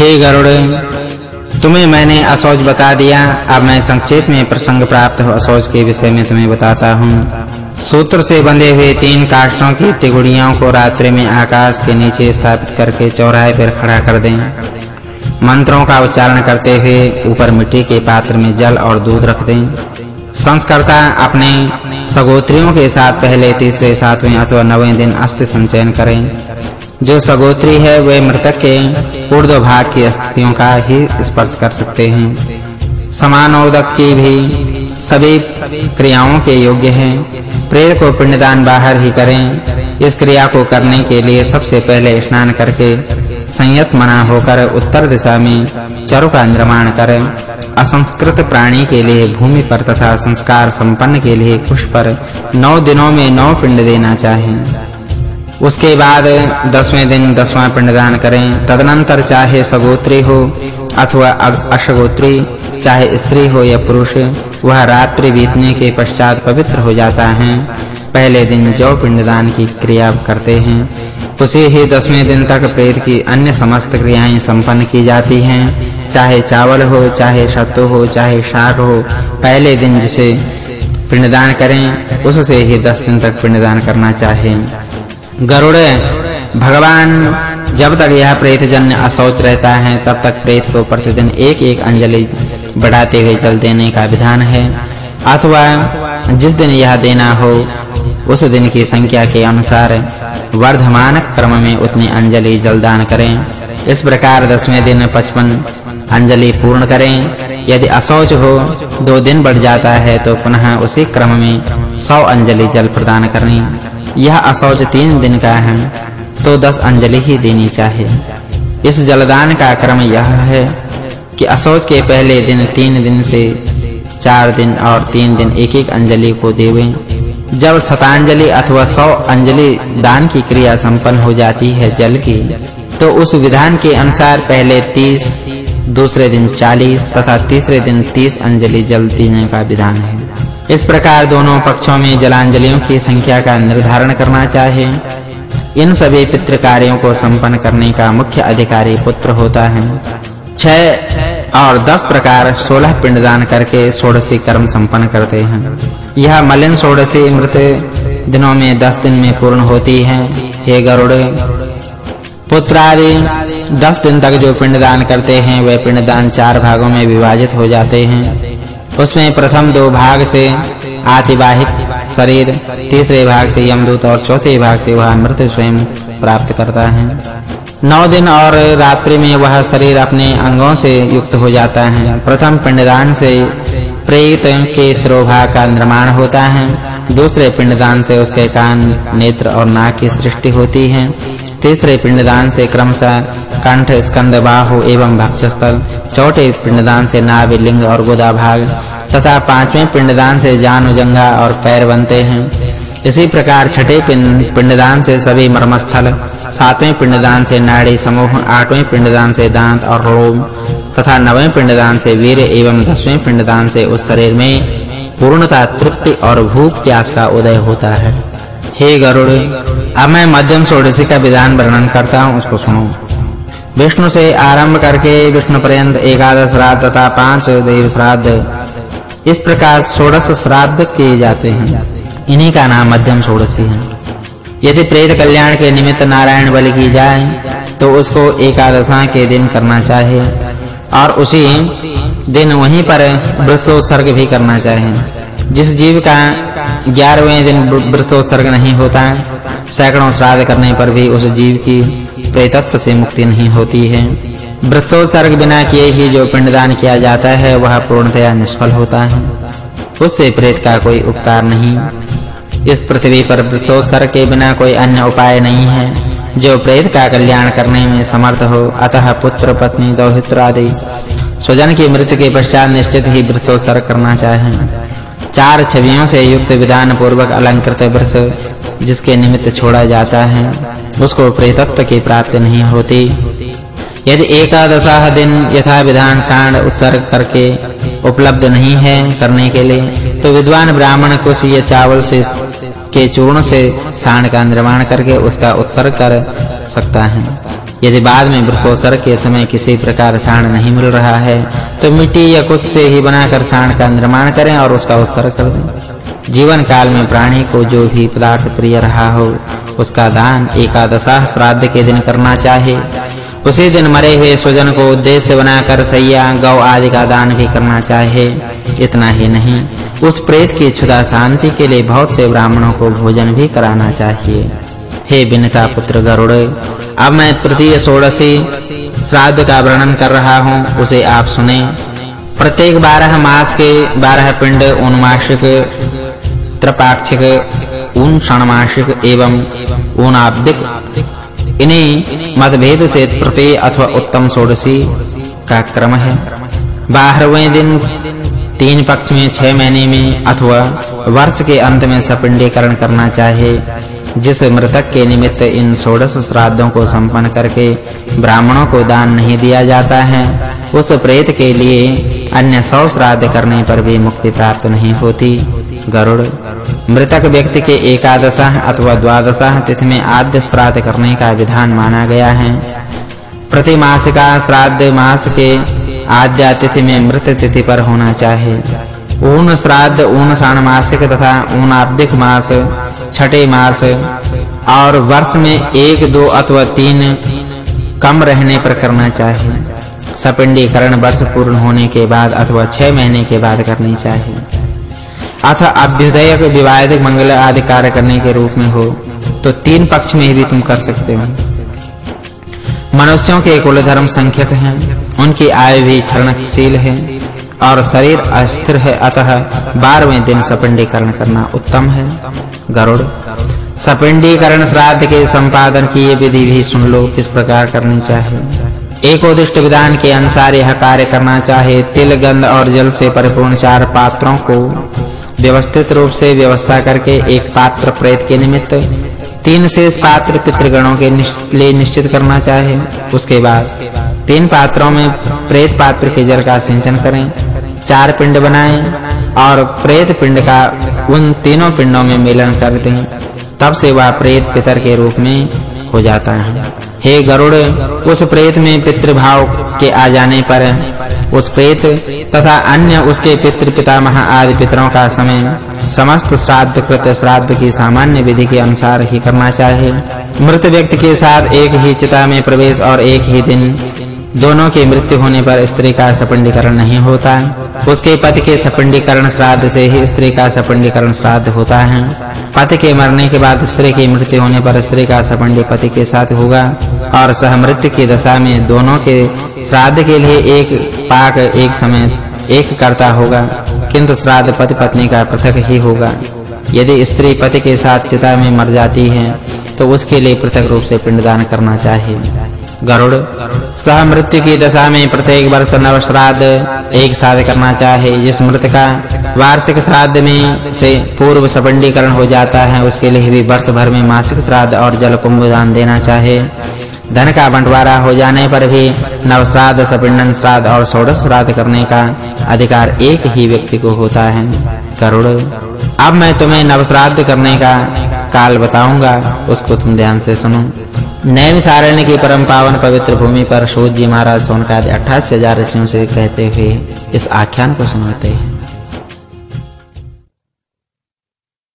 हे गरुड़, तुम्हें मैंने असौज बता दिया। अब मैं संक्षेप में प्रसंग प्राप्त असौज के विषय में तुम्हें बताता हूँ। सूत्र से बंधे हुए तीन काष्ठों की तिगुड़ियों को रात्रि में आकाश के नीचे स्थापित करके चौराहे पर खड़ा कर दें। मंत्रों का उच्चारण करते हुए ऊपर मिट्टी के पात्र में जल और दूध रख दें। संस्कर्ता अपने सगोत्रियों के साथ पहले तीसरे, सातवें अथवा नवें दिन अस्थि संचयन करें। जो सगोत्री है, वे मृतक के ऊर्ध्व भाग की अस्थियों का ही स्पर्श कर सकते हैं। समानोदक की भी सभी क्रियाओं के योग्य हैं। प्रेत को पिंडदान बाहर ही करें। इस क्रिया को करने के लिए सबसे पहले स्नान करके संयत मना होकर उत्तर दिशा में चरु का निर्माण करें। असंस्कृत प्राणी के लिए भूमि पर तथा संस्कार संपन्न के लिए कुश पर नौ दिनों में नौ पिंड देना चाहिए उसके बाद दसवें दिन दसवां पिंडदान करें। तदनंतर चाहे सगोत्री हो अथवा अशगोत्री, चाहे स्त्री हो या पुरुष, वह रात्रि बीतने के पश्चात पवित्र हो जाता है। पहले दिन जो पिंडदान की क्रिया करते हैं। उसी ही दसवें दिन तक प्रेत की अन्य समस्त क्रियाएँ संपन्न की जाती हैं। चाहे चावल हो, चाहे सत्तू हो, चाहे शाक हो, पहले दिन जिसे पिंडदान करें, उससे ही दस दिन तक पिंडदान करना चाहिए गरुड़, भगवान, जब तक यह प्रेत जन्य अशौच रहता है, तब तक प्रेत को प्रतिदिन एक-एक अंजलि बढ़ाते हुए जल देने का विधान है। अथवा, जिस दिन यह देना हो, उस दिन की संख्या के अनुसार वर्धमान क्रम में उतनी अंजलि जलदान करें। इस प्रकार दसवें दिन 55 अंजलि पूर्ण करें। यदि अशौच हो, दो दिन बढ़ जाता है तो पुनः उसी क्रम में 100 अंजलि जल प्रदान करनी। यह असौज तीन दिन का है तो दस अंजलि ही देनी चाहिए। इस जलदान का क्रम यह है कि असौज के पहले दिन तीन दिन से चार दिन और तीन दिन एक-एक अंजलि को देवें। जब शतांजलि अथवा सौ अंजलि दान की क्रिया संपन्न हो जाती है जल की तो उस विधान के अनुसार पहले 30 दूसरे दिन 40 तथा तीसरे दिन 30 अंजलि जल देने का विधान है। इस प्रकार दोनों पक्षों में जलांजलियों की संख्या का निर्धारण करना चाहिए इन सभी पितृ कार्यों को संपन्न करने का मुख्य अधिकारी पुत्र होता है। 6 और 10 प्रकार 16 पिंडदान करके षोडशी कर्म संपन्न करते हैं। यह मलिन षोडशी मृत दिनों में 10 दिन में पूर्ण होती है। हे गरुड़ पुत्र आदि 10 दिन तक जो पिंडदान करते हैं, वे पिंडदान चार भागों में विभाजित हो जाते हैं। उसमें प्रथम दो भाग से आतिवाहिक शरीर, तीसरे भाग से यमदूत और चौथे भाग से वह मृत स्वयं प्राप्त करता है। नौ दिन और रात्रि में वह शरीर अपने अंगों से युक्त हो जाता है। प्रथम पिंडदान से प्रेत के शिरोभाग का निर्माण होता है। दूसरे पिंडदान से उसके कान, नेत्र और नाक की सृष्टि होती है। तीसरे पिंडदान से क्रमशः कंठ स्कंद बाहु एवं भक्षस्थल। चौथे पिंडदान से नाभि लिंग और गोदा भाग तथा पाँचवें पिंडदान से जान जंघा और पैर बनते हैं। इसी प्रकार छठे पिंडदान से सभी मर्मस्थल, सातवें पिंडदान से नाड़ी समूह, आठवें पिंडदान से दांत और रोम, तथा नवें पिंडदान से वीर एवं दसवें पिंडदान से उस शरीर में पूर्णता, तृप्ति और भूख प्यास का उदय होता है। हे गरुड़, अब मैं मध्यम षोडशी का विधान वर्णन करता हूँ, उसको सुनो। विष्णु से आरंभ करके विष्णु पर्यंत एकादश श्राद्ध तथा पाँच देव श्राद्ध इस प्रकार षोडश श्राद्ध किए जाते हैं। इन्हीं का नाम मध्यम षोडशी है। यदि प्रेत कल्याण के निमित्त नारायण बलि की जाए तो उसको एकादशा के दिन करना चाहिए, और उसी दिन वहीं पर व्रतोत्सर्ग भी करना चाहिए। जिस जीव का 11वें दिन व्रतोत्सर्ग नहीं होता, सैकड़ों श्राद्ध करने पर भी उस जीव की प्रेतत्व से मुक्ति नहीं होती है। व्रतोत्सर्ग बिना किए ही जो पिंडदान किया जाता है, वह पूर्णतया निष्फल होता है। उससे प्रेत का कोई उपकार नहीं। इस पृथ्वी पर व्रतोत्सर्ग के बिना कोई अन्य उपाय नहीं है। जो प्रेत का कल्याण करने में समर्थ हो, अतः पुत्र, पत्नी, दौहित्र आदि स्वजन की मृत्यु के पश्चात निश्चित ही व्रतोत्सर्ग करना चाहिए चार छवियों से युक्त विधान पूर्वक अलंकृत व्रत जिसके निमित्त छोड़ा जाता है, उसको प्रेतत्व की प्राप्ति नहीं होती। यदि एकादशाह दिन यथा विधान सांड उत्सर्ग करके उपलब्ध नहीं है करने के लिए तो विद्वान ब्राह्मण कुछ ये चावल से के चूर्ण से सांड का निर्माण करके उसका उत्सर्ग कर सकता है। यदि बाद में वृषोत्सर के समय किसी प्रकार साण नहीं मिल रहा है तो मिट्टी या कुछ से ही बनाकर साण का निर्माण करें और उसका उत्सर्ग कर दें। जीवन काल में प्राणी को जो भी पदार्थ प्रिय रहा हो, उसका दान एकादशाह श्राद्ध के दिन करना चाहिए उसी दिन मरे हुए स्वजन को उद्देश्य बनाकर सैया, गौ आदि का दान भी करना चाहिए इतना ही नहीं। उस प्रेत की क्षुधा शांति के लिए बहुत से ब्राह्मणों को भोजन भी कराना चाहिए। हे बिनता पुत्र गरुड़, अब मैं तृतीय षोडशी श्राद्ध का वर्णन कर रहा हूँ, उसे आप सुने। प्रत्येक बारह मास के बारह पिंड उन्मासिक त्रपाक्षिक उन षणमासिक एवं ऊनाब्दिक इन्हीं मतभेद से तृतीय अथवा उत्तम षोडशी का क्रम है। बारहवें दिन, तीन पक्ष में छह महीने में अथवा वर्ष के अंत में सपिंडीकरण करना चाहिए जिस मृतक के निमित्त इन षोडश श्राद्धों को संपन्न करके ब्राह्मणों को दान नहीं दिया जाता है, उस प्रेत के लिए अन्य सौ श्राद्ध करने पर भी मुक्ति प्राप्त नहीं होती। गरुड़ मृतक व्यक्ति के एकादश अथवा द्वादश तिथि में आद्य श्राद्ध करने का विधान माना गया है। प्रति मास का श्राद्ध मास के आद्य तिथि में मृत तिथि पर होना चाहिए ऊन श्राद्ध, ऊन मासिक तथा ऊन ऊनाब्दिक मास, छठे मास और वर्ष में एक, दो अथवा तीन कम रहने पर करना चाहिए सपिंडीकरण वर्ष पूर्ण होने के बाद अथवा छह महीने के बाद करनी चाहिए अथ अभ्युदयक विवादिक मंगल आदि कार्य करने के रूप में हो तो तीन पक्ष में भी तुम कर सकते हो। मनुष्यों के कुल धर्म संख्यक हैं, उनकी आयु भी क्षरणशील है, और शरीर अस्थिर है, अतः 12वें दिन सपिंडीकरण करना उत्तम है। गरुड़, सपिंडीकरण श्राद्ध के संपादन की ये विधि भी सुन लो, किस प्रकार करनी चाहिए। एक उदिष्ट विधान के अनुसार यह कार्य करना चाहिए तिल, गंध और जल से परिपूर्ण चार पात्रों को व्यवस्थित रूप से व्यवस्था करके एक पात्र प्रेत के निमित्त तीन शेष पात्र पितृगणों के लिए निश्चित करना चाहे। उसके बाद तीन पात्रों में प्रेत पात्र के जल का सिंचन करें, चार पिंड बनाएँ और प्रेत पिंड का उन तीनों पिंडों में मिलन कर दें। तब से वह प्रेत पितर के रूप में हो जाता है। हे गरुड़, उस प्रेत में पितृभाव के आ जाने पर उस प्रेत तथा अन्य उसके पितृ पितामह आदि पितरों का समय समस्त श्राद्ध कृत श्राद्ध की सामान्य विधि के अनुसार ही करना चाहिए मृत व्यक्ति के साथ एक ही चिता में प्रवेश और एक ही दिन दोनों की मृत्यु होने पर स्त्री का सपिंडीकरण नहीं होता। उसके पति के सपिंडीकरण श्राद्ध से ही स्त्री का सपिंडीकरण श्राद्ध होता है। पति के मरने के बाद स्त्री की मृत्यु होने पर स्त्री का सपिंडी पति के साथ होगा और सह मृत्यु की दशा में दोनों के श्राद्ध के लिए एक पाक, एक समय एक करता होगा। किंतु श्राद्ध पति पत्नी का पृथक ही होगा। यदि स्त्री पति के साथ चिता में मर जाती है तो उसके लिए पृथक रूप से पिंडदान करना चाहिए। गरुड़, सह मृत्यु की दशा में प्रत्येक वर्ष नव श्राद्ध एक साथ करना चाहिए जिस मृत का वार्षिक श्राद्ध में से पूर्व सपंडीकरण हो जाता है, उसके लिए भी वर्ष भर में मासिक श्राद्ध और जल कुंभ दान देना चाहिए धन का बंटवारा हो जाने पर भी नव श्राद्ध सपिंडन श्राद्ध और षोडश श्राद्ध करने का अधिकार एक ही व्यक्ति को होता है। गरुड़ अब मैं तुम्हें नव श्राद्ध करने का काल बताऊँगा, उसको तुम ध्यान से सुनो। नैमिषारण्य की परम पावन पवित्र भूमि पर शोध जी महाराज सोनकादि 28000 ऋषियों से कहते हुए इस आख्यान को सुनाते हैं।